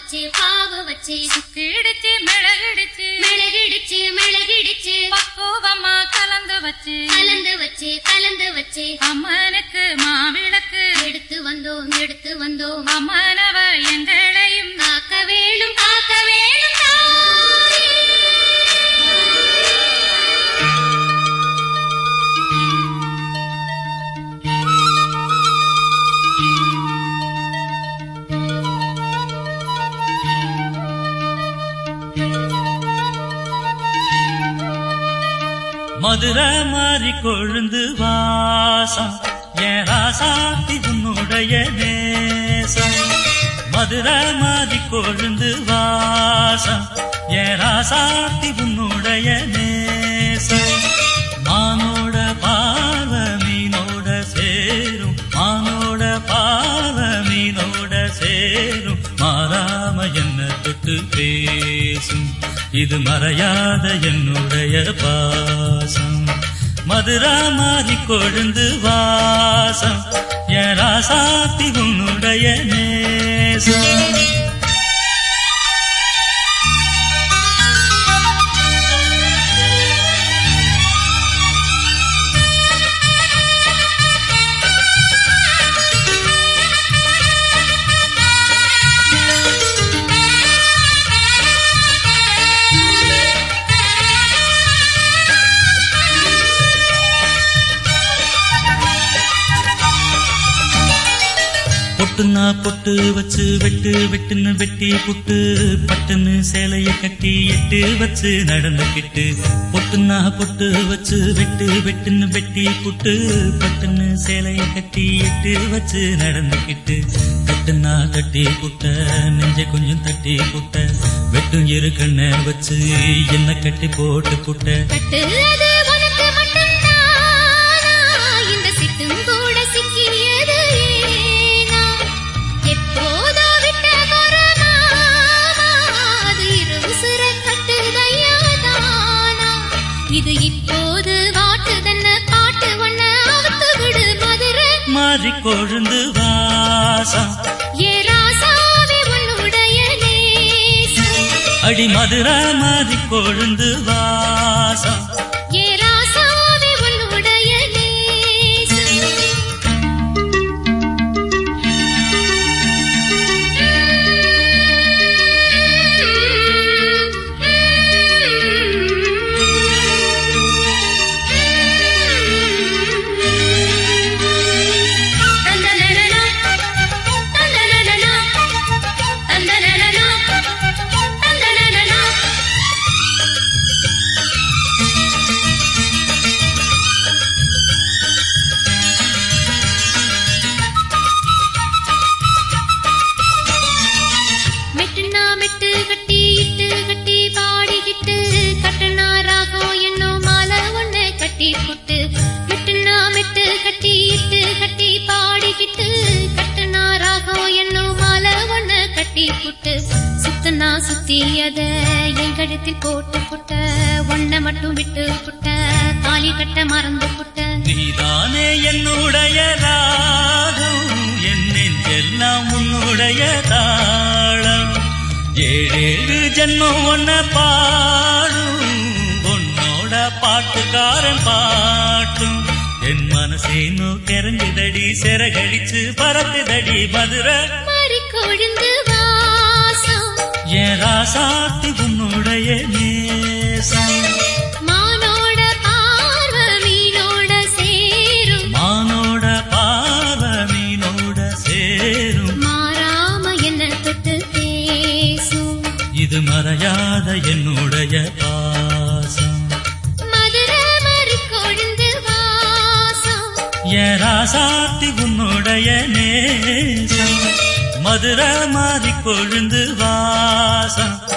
வச்சு பாவ வச்சு கிடிச்சு மிளகிடிச்சு மிளகிடுச்சு மிளகிடுச்சு பக்குவமா கலந்து வச்சு கலந்து வச்சு கலந்து வச்சு அம்மனுக்கு மாவிளக்கு எடுத்து வந்தோம் எடுத்து வந்தோம். அம்மனவ எங்களையும் மதுரை மாறி கொழுந்து வாசம் என் ராசாத்தி உன்னுடைய நேசம் மதுரை மாறி கொழுந்து வாசம் என் ராசாத்தி உன்னுடைய நேசம் மானோட பாவ மீனோட சேரும். மானோட பாவ மீனோட சேரும். மாறாம என்னத்துக்கு பேசும். இது மறையாத என்னுடைய பாசம் மதுரா மாறி கொழுந்து வாசம். என் ராசாத்தி உன்னுடைய நேசம். பொட்டுன்னா பொட்டு வச்சு வெட்டு வெட்டுன்னு வெட்டி புட்டு பட்டுன்னு சேலைய கட்டி எட்டு வச்சு நடந்துக்கிட்டு பொட்டுன்னா பொட்டு வச்சு வெட்டு வெட்டுன்னு வெட்டி புட்டு பட்டுன்னு சேலைய கட்டி எட்டு வச்சு நடந்துக்கிட்டு கட்டுனா கட்டி புட்ட நெஞ்ச கொஞ்சம் தட்டி புட்ட. வெட்டும் இரு கண்ண வச்சு என்ன கட்டி போட்டு புட்ட. இது இப்போது வாட்டுதன்ன பாட்டு ஒண்ண அவுத்து விடு மதுரை. மாறி கொழுந்து வாசம் ஏ ராசாவே உன்னுடைய அடி மதுரா மாறி கொழுந்து வாசம் கட்டி புட்டு சுத்தனா சுத்தி அத என் கழுத்தில் போட்டு புட்ட ஒன்ன மட்டும் விட்டு புட்ட தாலி கட்ட மறந்து புட்ட. நீதானே என்னுடைய ராகம் என் நெஞ்செல்லாம் உன்னுடைய தாளம். ஏழேழு ஜென்மம் ஒன்ன பாடும் உன்னோட பாட்டுக்காரன் பாட்டும். என் மனசேனோ கிறங்குதடி சிறகடிச்சு பறக்குதடி மதுரை. மாறி கொழுந்து என் ராசாத்தி உன்னுடைய நேசம். மானோட பார்வ மீனோட சேரும். மானோட பாவ மீனோட சேரும். மாறாம என்ன தொட்டு பேசும். இது மறையாத என்னுடைய பாசம். என் ராசாத்தி உன்னுடைய நேசம். மதுரை மாறி கொழுந்து வாசம் ஏ